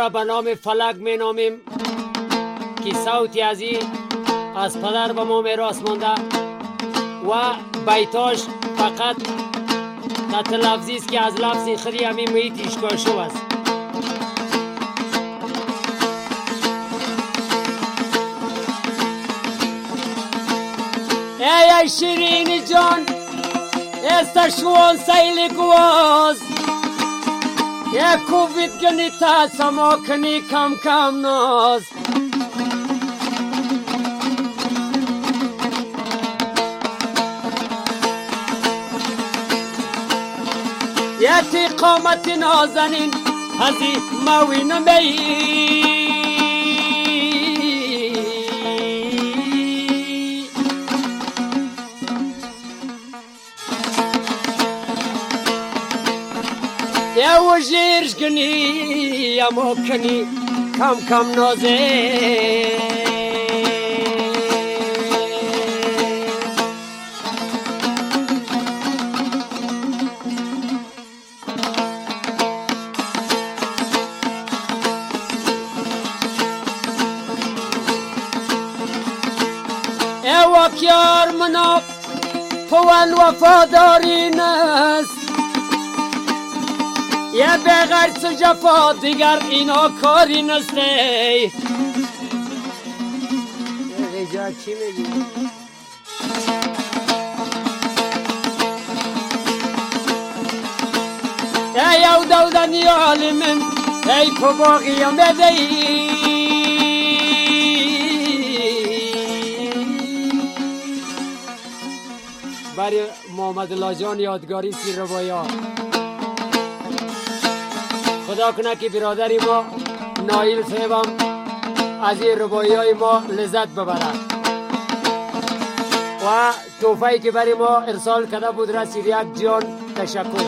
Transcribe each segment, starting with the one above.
را به نام فلک می نامیم که صوتی از از پدر به ما میراث مانده و بیتاش فقط تحت لفظی است که از لفظ خری همین محیط اشکال شو است. ای ای شیرین جان استشوان سیل گواز. یک کووید گنی تا سما کنی کم کم ناز. یتی قامت نازنین موی نمی یا کنی کم کم نازه. یار منا پوان وفاداری نست. یه بغیر چه جفا دیگر اینا کاری نسته چی میگی؟ ای او دودنی عالمم ای پباقی هم برای محمد لاجان یادگاری سی ربایا خدا کنه که برادری ما نایل صاحبم از این ربایی های ما لذت ببرد. و توفایی که برای ما ارسال کرده بود رسید یک جان تشکر.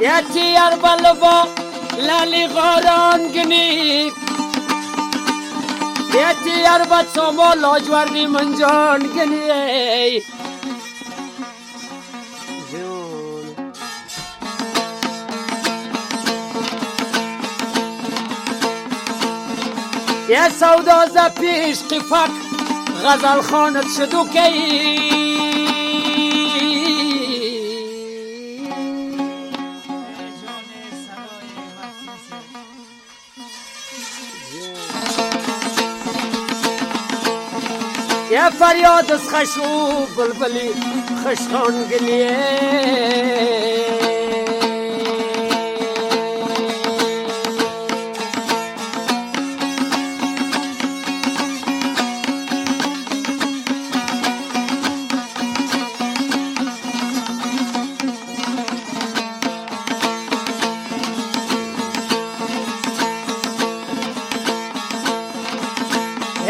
یتی اربلبا لالی غاران گنی بیتی اربت سومو لاجوردی منجان گنی یه سودا ز پیش قفک غزل خانت شدو کی؟ یه فریاد از خشو بلبلی خشخان گلیه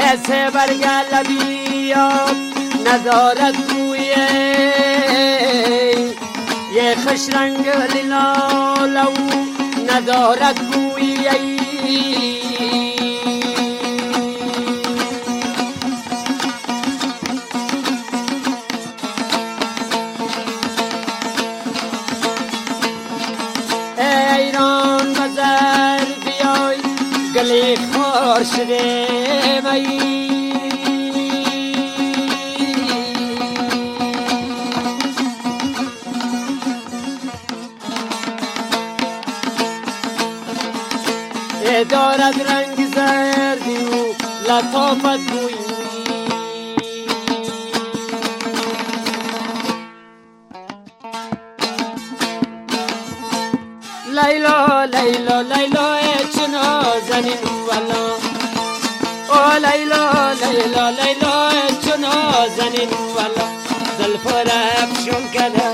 ऐसे बरगा लबी ندارد بویه یه خش رنگ لالو ندارد بویه ایران بزر بیای گلی خور شده. دارد رنگ زردی و لطافت بوی لیلا لیلا لیلا چنا زنین والا. او لیلا لیلا لیلا چنا زنین والا. زلفر افشون کده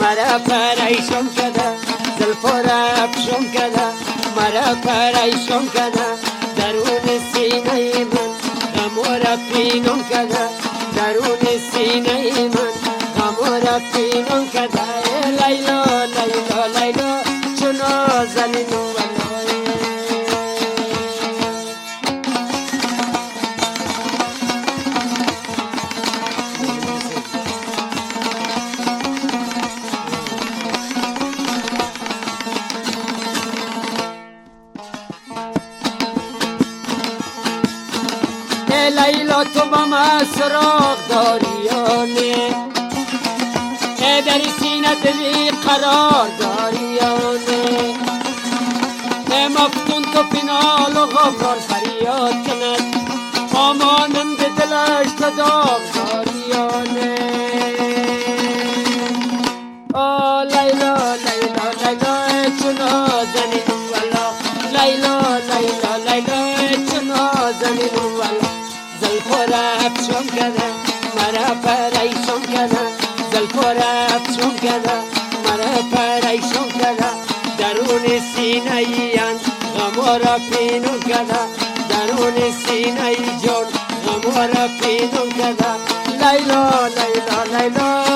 مرا پریشون کده. زلفر افشون کده. مرا پریشان کده درون سینه من غم را پینون کده درون سینه من. تو با من سراغ داری یا در سینه دلی قرار داری یا نه؟ مفتون تو پینال و غفار فریاد کند. آمانند دلش تو داغ داری یا آه لیلا لیلا لیلا چنا زنی لیلا لیلا. افشم کنه مرا پریشان کنه زلخور افشم کنه مرا پریشان کنه درون سینه ایان غمارا پینون کنه درون سینه ای جان غمارا پینون کنه لیلا لیلا لیلا.